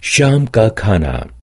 Sham ka khana.